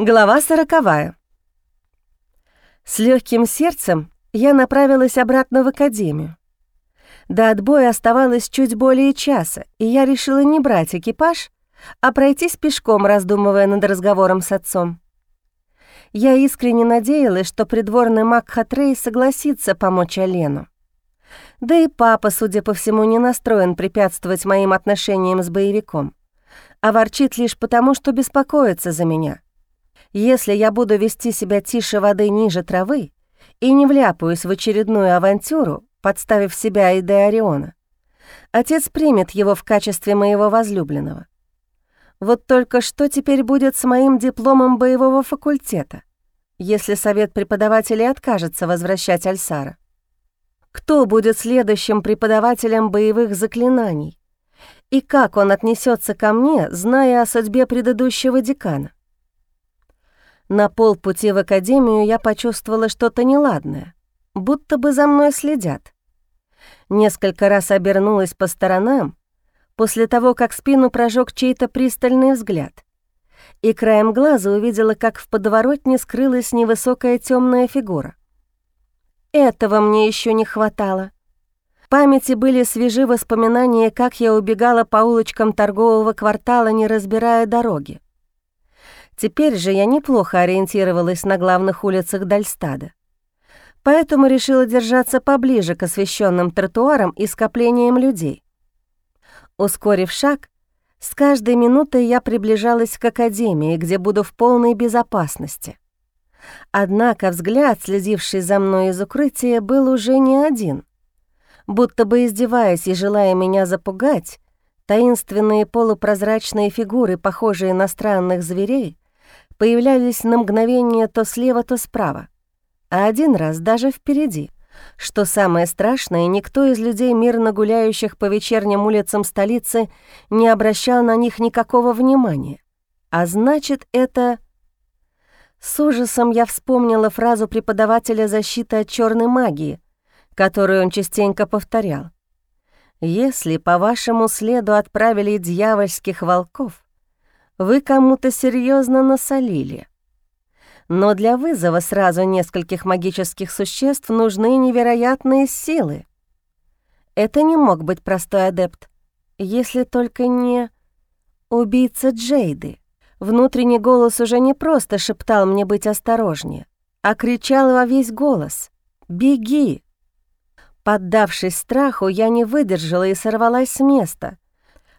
Глава сороковая. С легким сердцем я направилась обратно в академию. До отбоя оставалось чуть более часа, и я решила не брать экипаж, а пройтись пешком, раздумывая над разговором с отцом. Я искренне надеялась, что придворный маг Хатрей согласится помочь Алену. Да и папа, судя по всему, не настроен препятствовать моим отношениям с боевиком, а ворчит лишь потому, что беспокоится за меня — если я буду вести себя тише воды ниже травы и не вляпаюсь в очередную авантюру, подставив себя и до отец примет его в качестве моего возлюбленного. Вот только что теперь будет с моим дипломом боевого факультета, если совет преподавателей откажется возвращать Альсара? Кто будет следующим преподавателем боевых заклинаний? И как он отнесется ко мне, зная о судьбе предыдущего декана? На полпути в академию я почувствовала что-то неладное, будто бы за мной следят. Несколько раз обернулась по сторонам, после того, как спину прожег чей-то пристальный взгляд, и краем глаза увидела, как в подворотне скрылась невысокая темная фигура. Этого мне еще не хватало. В памяти были свежи воспоминания, как я убегала по улочкам торгового квартала, не разбирая дороги. Теперь же я неплохо ориентировалась на главных улицах Дальстада. Поэтому решила держаться поближе к освещенным тротуарам и скоплениям людей. Ускорив шаг, с каждой минутой я приближалась к академии, где буду в полной безопасности. Однако взгляд, следивший за мной из укрытия, был уже не один. Будто бы издеваясь и желая меня запугать, таинственные полупрозрачные фигуры, похожие на странных зверей, появлялись на мгновение то слева, то справа, а один раз даже впереди. Что самое страшное, никто из людей, мирно гуляющих по вечерним улицам столицы, не обращал на них никакого внимания. А значит, это... С ужасом я вспомнила фразу преподавателя защиты от черной магии, которую он частенько повторял. «Если по вашему следу отправили дьявольских волков, вы кому-то серьезно насолили. Но для вызова сразу нескольких магических существ нужны невероятные силы. Это не мог быть простой адепт, если только не убийца Джейды. Внутренний голос уже не просто шептал мне быть осторожнее, а кричал во весь голос «Беги!». Поддавшись страху, я не выдержала и сорвалась с места —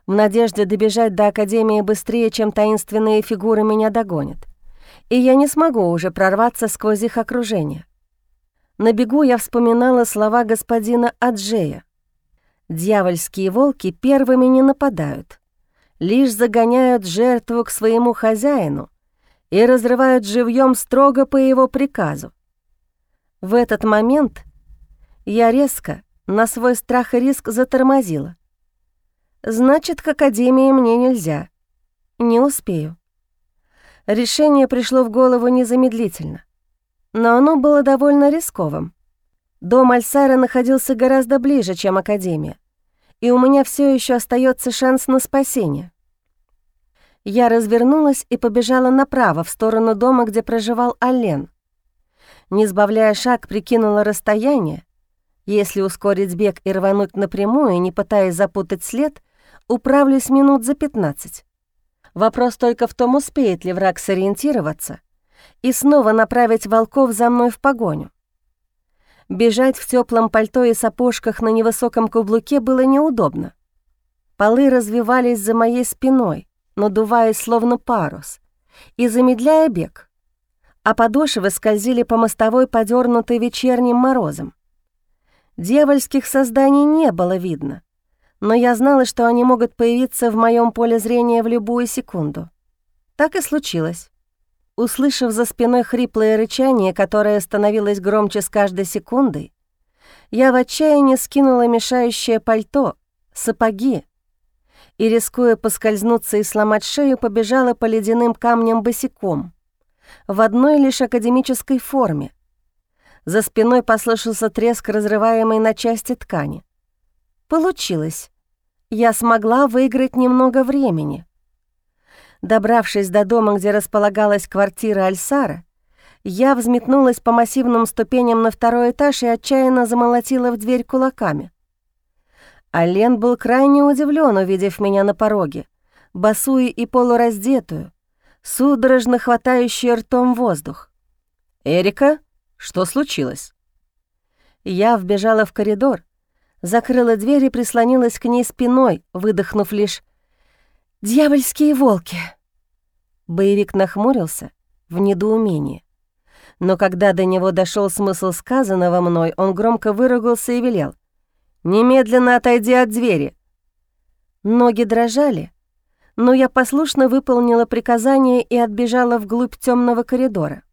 в надежде добежать до Академии быстрее, чем таинственные фигуры меня догонят. И я не смогу уже прорваться сквозь их окружение. На бегу я вспоминала слова господина Аджея. «Дьявольские волки первыми не нападают, лишь загоняют жертву к своему хозяину и разрывают живьем строго по его приказу. В этот момент я резко, на свой страх и риск затормозила. Значит, к академии мне нельзя. Не успею. Решение пришло в голову незамедлительно, но оно было довольно рисковым. Дом Альсара находился гораздо ближе, чем академия, и у меня все еще остается шанс на спасение. Я развернулась и побежала направо, в сторону дома, где проживал Аллен. Не сбавляя шаг, прикинула расстояние. Если ускорить бег и рвануть напрямую, не пытаясь запутать след, Управлюсь минут за 15. Вопрос только в том, успеет ли враг сориентироваться и снова направить волков за мной в погоню. Бежать в теплом пальто и сапожках на невысоком каблуке было неудобно. Полы развивались за моей спиной, надуваясь словно парус, и замедляя бег, а подошвы скользили по мостовой, подернутой вечерним морозом. Дьявольских созданий не было видно — но я знала, что они могут появиться в моем поле зрения в любую секунду. Так и случилось. Услышав за спиной хриплое рычание, которое становилось громче с каждой секундой, я в отчаянии скинула мешающее пальто, сапоги и, рискуя поскользнуться и сломать шею, побежала по ледяным камням босиком, в одной лишь академической форме. За спиной послышался треск разрываемой на части ткани. Получилось. Я смогла выиграть немного времени. Добравшись до дома, где располагалась квартира Альсара, я взметнулась по массивным ступеням на второй этаж и отчаянно замолотила в дверь кулаками. Ален был крайне удивлен, увидев меня на пороге, босую и полураздетую, судорожно хватающую ртом воздух. «Эрика, что случилось?» Я вбежала в коридор, закрыла дверь и прислонилась к ней спиной, выдохнув лишь «Дьявольские волки!». Боевик нахмурился в недоумении. Но когда до него дошел смысл сказанного мной, он громко выругался и велел. «Немедленно отойди от двери!» Ноги дрожали, но я послушно выполнила приказание и отбежала вглубь темного коридора.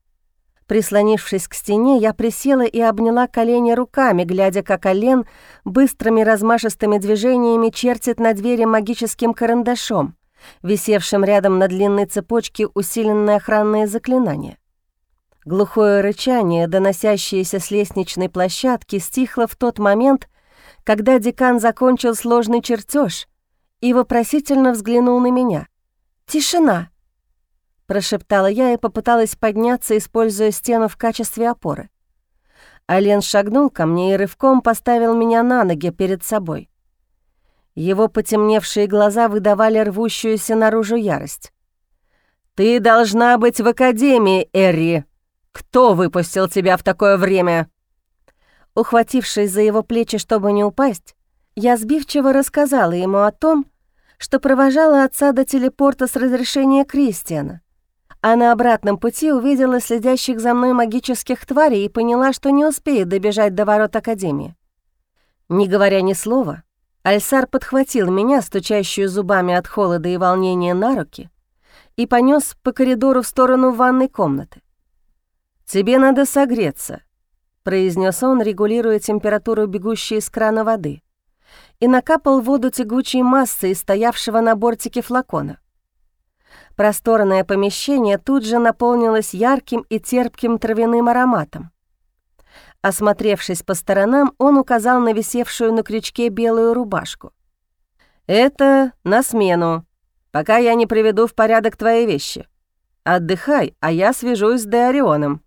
Прислонившись к стене, я присела и обняла колени руками, глядя, как Олен быстрыми размашистыми движениями чертит на двери магическим карандашом, висевшим рядом на длинной цепочке усиленное охранное заклинание. Глухое рычание, доносящееся с лестничной площадки, стихло в тот момент, когда декан закончил сложный чертеж и вопросительно взглянул на меня. «Тишина!» — прошептала я и попыталась подняться, используя стену в качестве опоры. Ален шагнул ко мне и рывком поставил меня на ноги перед собой. Его потемневшие глаза выдавали рвущуюся наружу ярость. «Ты должна быть в академии, Эрри!» Кто выпустил тебя в такое время?» Ухватившись за его плечи, чтобы не упасть, я сбивчиво рассказала ему о том, что провожала отца до телепорта с разрешения Кристиана, а на обратном пути увидела следящих за мной магических тварей и поняла, что не успеет добежать до ворот Академии. Не говоря ни слова, Альсар подхватил меня, стучащую зубами от холода и волнения, на руки и понес по коридору в сторону ванной комнаты. «Тебе надо согреться», — произнес он, регулируя температуру бегущей из крана воды, и накапал воду тягучей массы из стоявшего на бортике флакона. Просторное помещение тут же наполнилось ярким и терпким травяным ароматом. Осмотревшись по сторонам, он указал на висевшую на крючке белую рубашку. «Это на смену, пока я не приведу в порядок твои вещи. Отдыхай, а я свяжусь с Деорионом».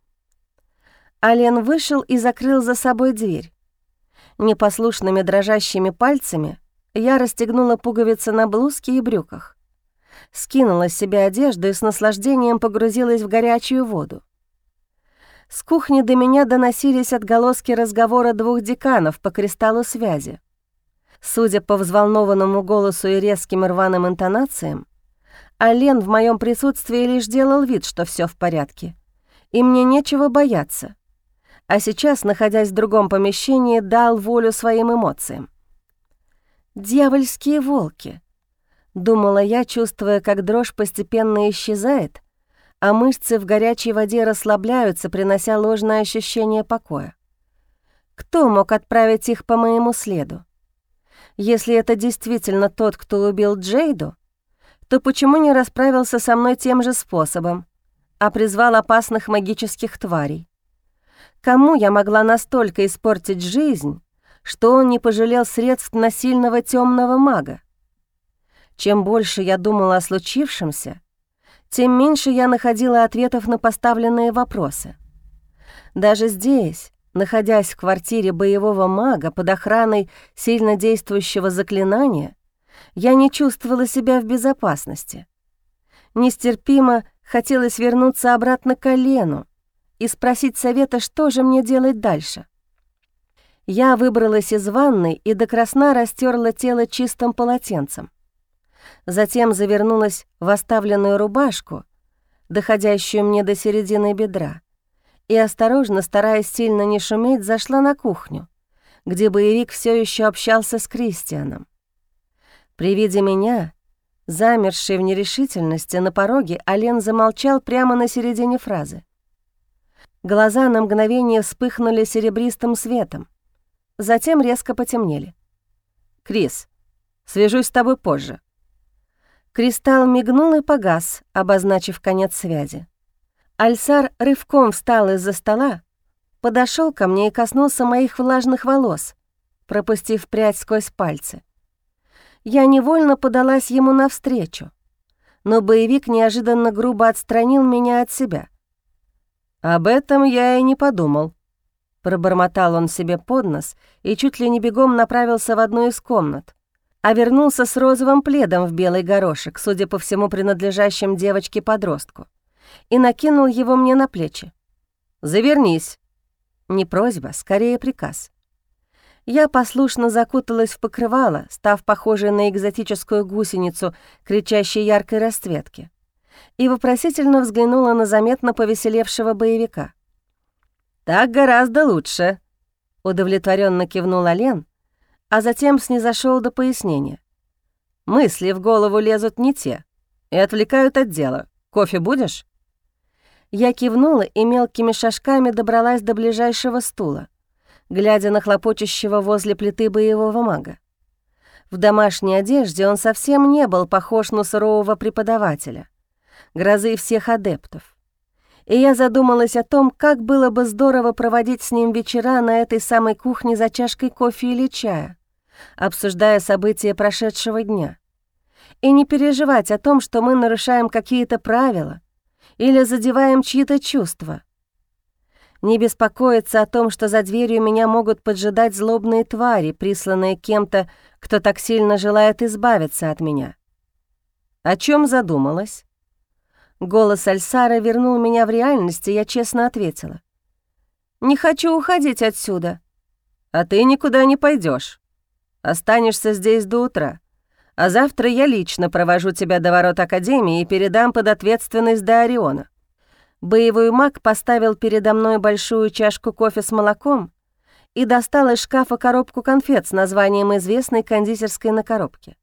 Ален вышел и закрыл за собой дверь. Непослушными дрожащими пальцами я расстегнула пуговицы на блузке и брюках. Скинула с себя одежду и с наслаждением погрузилась в горячую воду. С кухни до меня доносились отголоски разговора двух деканов по кристаллу связи. Судя по взволнованному голосу и резким рваным интонациям, Ален в моем присутствии лишь делал вид, что все в порядке, и мне нечего бояться а сейчас, находясь в другом помещении, дал волю своим эмоциям. «Дьявольские волки!» — думала я, чувствуя, как дрожь постепенно исчезает, а мышцы в горячей воде расслабляются, принося ложное ощущение покоя. Кто мог отправить их по моему следу? Если это действительно тот, кто убил Джейду, то почему не расправился со мной тем же способом, а призвал опасных магических тварей? Кому я могла настолько испортить жизнь, что он не пожалел средств на сильного темного мага? Чем больше я думала о случившемся, тем меньше я находила ответов на поставленные вопросы. Даже здесь, находясь в квартире боевого мага под охраной сильно действующего заклинания, я не чувствовала себя в безопасности. Нестерпимо хотелось вернуться обратно к колену, и спросить совета, что же мне делать дальше. Я выбралась из ванной и до красна растерла тело чистым полотенцем. Затем завернулась в оставленную рубашку, доходящую мне до середины бедра, и, осторожно, стараясь сильно не шуметь, зашла на кухню, где боевик все еще общался с Кристианом. При виде меня, замершей в нерешительности на пороге, Ален замолчал прямо на середине фразы. Глаза на мгновение вспыхнули серебристым светом, затем резко потемнели. «Крис, свяжусь с тобой позже». Кристалл мигнул и погас, обозначив конец связи. Альсар рывком встал из-за стола, подошел ко мне и коснулся моих влажных волос, пропустив прядь сквозь пальцы. Я невольно подалась ему навстречу, но боевик неожиданно грубо отстранил меня от себя. «Об этом я и не подумал», — пробормотал он себе под нос и чуть ли не бегом направился в одну из комнат, а вернулся с розовым пледом в белый горошек, судя по всему принадлежащим девочке-подростку, и накинул его мне на плечи. «Завернись». Не просьба, скорее приказ. Я послушно закуталась в покрывало, став похожей на экзотическую гусеницу, кричащей яркой расцветки, и вопросительно взглянула на заметно повеселевшего боевика. «Так гораздо лучше», — удовлетворенно кивнул Лен, а затем снизошел до пояснения. «Мысли в голову лезут не те и отвлекают от дела. Кофе будешь?» Я кивнула и мелкими шажками добралась до ближайшего стула глядя на хлопочущего возле плиты боевого мага. В домашней одежде он совсем не был похож на сурового преподавателя, грозы всех адептов. И я задумалась о том, как было бы здорово проводить с ним вечера на этой самой кухне за чашкой кофе или чая, обсуждая события прошедшего дня. И не переживать о том, что мы нарушаем какие-то правила или задеваем чьи-то чувства — не беспокоиться о том, что за дверью меня могут поджидать злобные твари, присланные кем-то, кто так сильно желает избавиться от меня. О чем задумалась? Голос Альсара вернул меня в реальность, и я честно ответила. «Не хочу уходить отсюда». «А ты никуда не пойдешь. Останешься здесь до утра. А завтра я лично провожу тебя до ворот Академии и передам под ответственность до Ориона. Боевой маг поставил передо мной большую чашку кофе с молоком и достал из шкафа коробку конфет с названием известной кондитерской на коробке.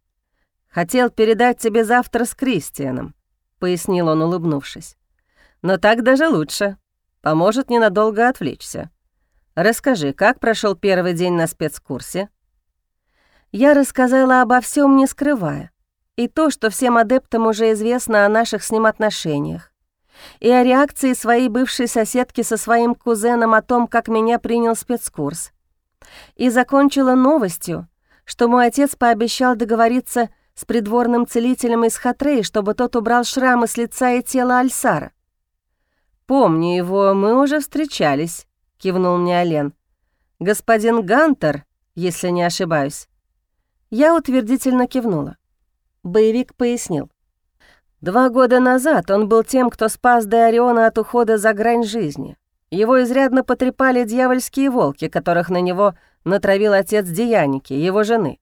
«Хотел передать тебе завтра с Кристианом», — пояснил он, улыбнувшись. «Но так даже лучше. Поможет ненадолго отвлечься. Расскажи, как прошел первый день на спецкурсе?» Я рассказала обо всем, не скрывая. И то, что всем адептам уже известно о наших с ним отношениях, и о реакции своей бывшей соседки со своим кузеном о том, как меня принял спецкурс. И закончила новостью, что мой отец пообещал договориться с придворным целителем из Хатрей, чтобы тот убрал шрамы с лица и тела Альсара. «Помню его, мы уже встречались», — кивнул мне Олен. «Господин Гантер, если не ошибаюсь». Я утвердительно кивнула. Боевик пояснил. Два года назад он был тем, кто спас Деориона от ухода за грань жизни. Его изрядно потрепали дьявольские волки, которых на него натравил отец Деяники, его жены.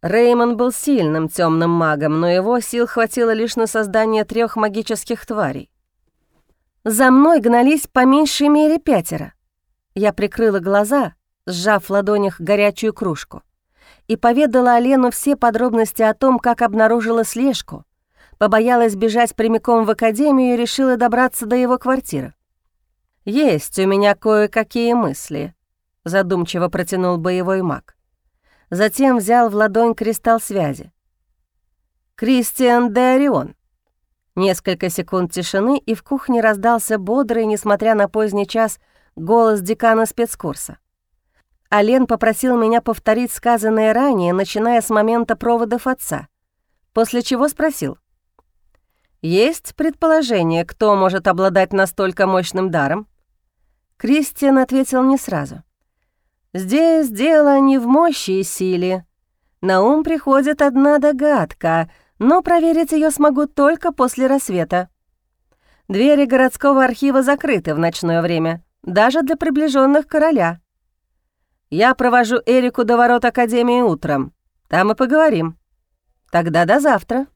Реймон был сильным темным магом, но его сил хватило лишь на создание трех магических тварей. За мной гнались по меньшей мере пятеро. Я прикрыла глаза, сжав в ладонях горячую кружку, и поведала Олену все подробности о том, как обнаружила слежку — побоялась бежать прямиком в академию и решила добраться до его квартиры. «Есть у меня кое-какие мысли», — задумчиво протянул боевой маг. Затем взял в ладонь кристалл связи. «Кристиан де Орион». Несколько секунд тишины, и в кухне раздался бодрый, несмотря на поздний час, голос декана спецкурса. Ален попросил меня повторить сказанное ранее, начиная с момента проводов отца, после чего спросил. Есть предположение, кто может обладать настолько мощным даром? Кристиан ответил не сразу. Здесь дело не в мощи и силе. На ум приходит одна догадка, но проверить ее смогу только после рассвета. Двери городского архива закрыты в ночное время, даже для приближенных короля. Я провожу Эрику до ворот Академии утром. Там и поговорим. Тогда до завтра.